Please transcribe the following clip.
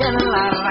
la